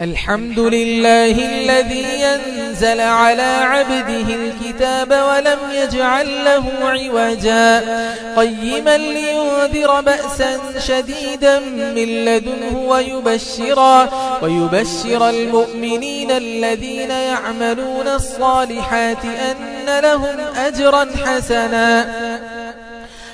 الحمد لله الذي ينزل على عبده الكتاب ولم يجعل له عوجا. قيما لينذر بأسا شديدا من لدنه ويبشر, ويبشر المؤمنين الذين يعملون الصالحات أن لهم أجرا حسنا.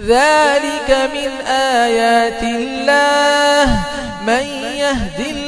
ذلك من آيات الله من يهد الله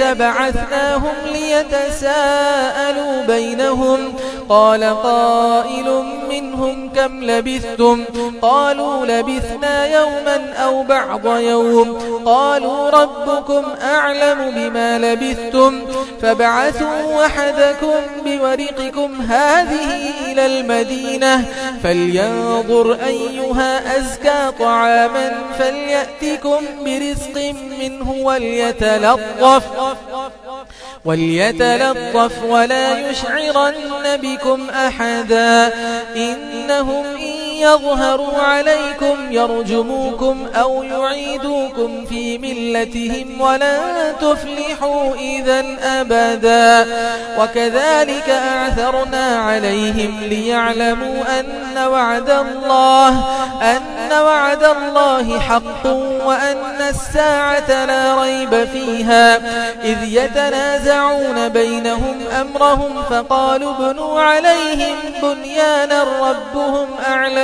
بعثناهم ليتساءلوا بينهم. قال قائل منهم كم لبثتم؟ قالوا لبثنا يوما أو بعض يوم. قالوا ربكم أعلم بما لبثتم. فابعثوا وحدكم بورقكم هذه إلى المدينة. فلينظر أيها أزكى طعاما فليأتكم برزق منه وليتلطف. وليتلطف ولا يشعرن بكم أحدا إنهم إن يظهروا عليكم يرجموكم أو يعيدوكم في ملتهم ولن تفلحوا إذا أبدا. وكذلك أعثرنا عليهم ليعلموا أن وعد الله أن وعد الله حق وأن الساعة لا ريب فيها. إذ يتنازعون بينهم أمرهم فقالوا بنوا عليهم بنيانا ربهم أعلم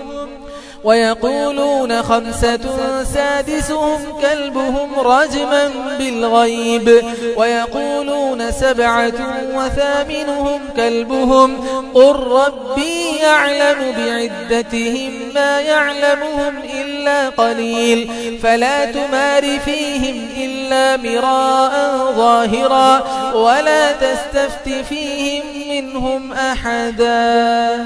ويقولون خمسة سادسهم كلبهم رجما بالغيب ويقولون سبعة وثامنهم كلبهم قل ربي يعلم بعدتهم ما يعلمهم إلا قليل فلا تمار فيهم إلا مراء ظاهرا ولا تستفت فيهم منهم أحدا.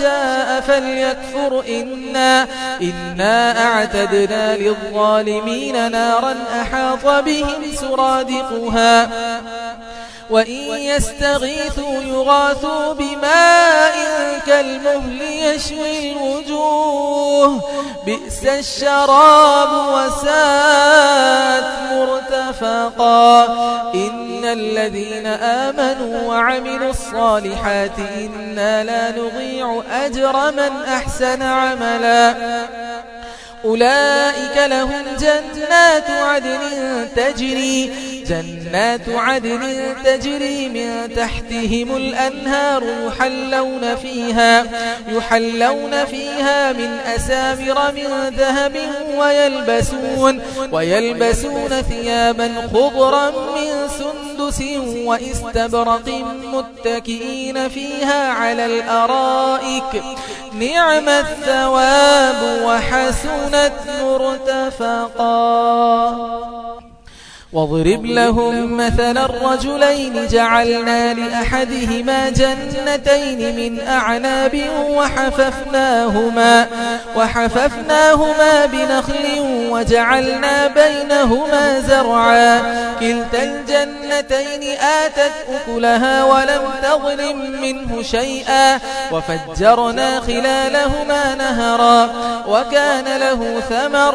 شاء فليكفر إنا, إنا أعتدنا للظالمين نارا أحاط بهم سرادقها. وإن يستغيثوا يغاثوا بماء كالمهل يشوي الوجوه. بئس الشراب وسات مرتفقا. إن الذين آمنوا وعملوا الصالحات إنا لا نضيع أجر من أحسن عملا. أولئك لهم جنات عدن تجري جنات عدن تجري من تحتهم الأنهار يحلون فيها يحلون فيها من أسامر من ذهب ويلبسون ويلبسون ثيابا خضرا من سندس واستبرق متكئين فيها على الأرائك. نعم الثواب وحسنت مرتفقا. واضرب لهم مثل الرجلين جعلنا لأحدهما جنتين من أعناب وحففناهما, وحففناهما بنخل وجعلنا بينهما زرعا كلتا الجنتين آتت أكلها ولم تظلم منه شيئا وفجرنا خلالهما نهرا وكان له ثمر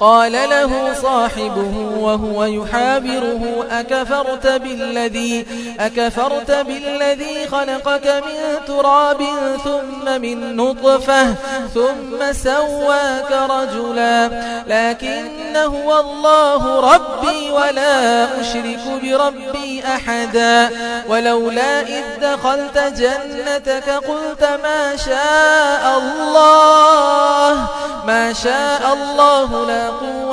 قال له صاحبه وهو يحابره أكفرت بالذي أكفرت بالذي خلقك من تراب ثم من نطفة ثم سواك رجلا. لكن هو الله ربي ولا أشرك بربي أحدا. ولولا إذ دخلت جنتك قلت ما شاء الله ما شاء الله لا قوة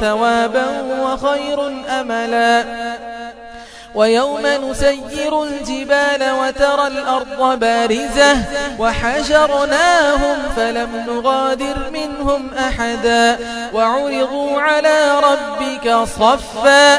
ثوابا وخير أملا. ويوم نسير الجبال وترى الأرض بارزة وحشرناهم فلم نغادر منهم أحدا. وعرضوا على ربك صفا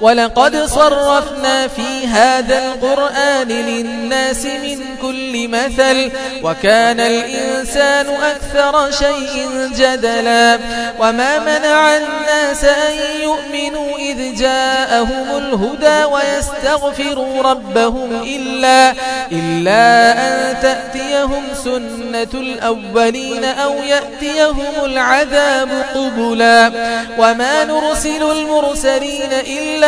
ولقد صرفنا في هذا القرآن للناس من كل مثل وكان الإنسان أكثر شيء جدلا. وما منع الناس أن يؤمنوا إذ جاءهم الهدى ويستغفروا ربهم إلا, إلا أن تأتيهم سنة الأولين أو يأتيهم العذاب قبلا. وما نرسل المرسلين إلا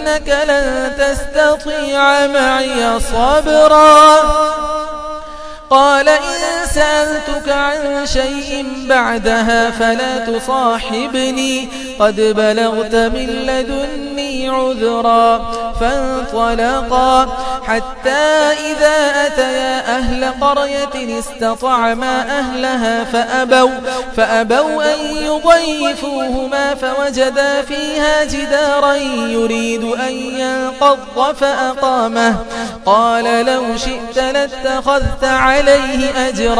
إنك لن تستطيع معي صبرا. قال إن سألتك عن شيء بعدها فلا تصاحبني. قد بلغت من لدني عذرا فانطلقا. حتى إذا أتيا أهل قرية استطعما أهلها فأبوا, فأبوا أن يضيفوهما فوجدا فيها جدارا يريد أن ينقض فأقامه. قال لو شئت لاتخذت عليه أجرا.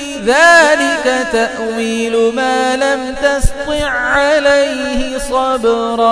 ذلك تأويل ما لم تسطع عليه صبرا.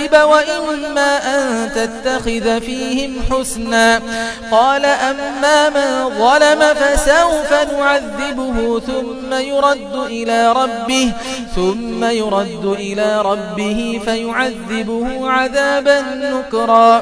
نعذب وإما أن تتخذ فيهم حسنا. قال أما من ظلم فسوف نعذبه ثم يرد إلى ربه ثم يرد إلى ربه فيعذبه عذابا نكرا.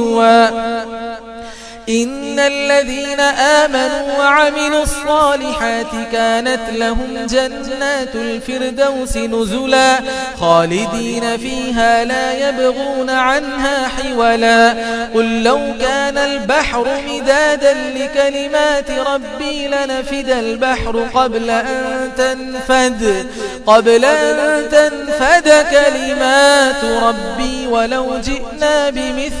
إن الذين آمنوا وعملوا الصالحات كانت لهم جنات الفردوس نزلا خالدين فيها لا يبغون عنها حولا. قل لو كان البحر مدادا لكلمات ربي لنفد البحر قبل أن تنفد قبل أن تنفد كلمات ربي ولو جئنا بمثله